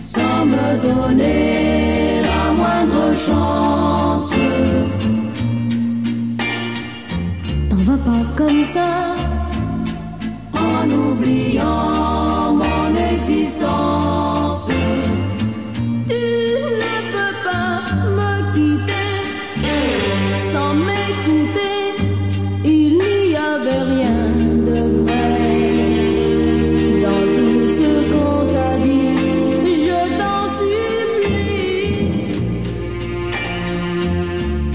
sans me donner la moindre chance. Ça, en oubliant mon existence. Tu ne peux pas me quitter sans m'écouter. Il n'y avait rien de vrai dans tout ce qu'on t'a dit. Je t'en supplie.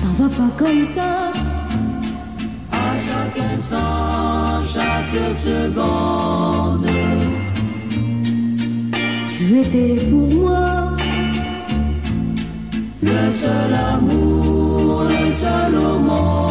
T'en va pas comme ça. Chaque instant, chaque seconde, Tu étais pour moi le seul amour, le seul au.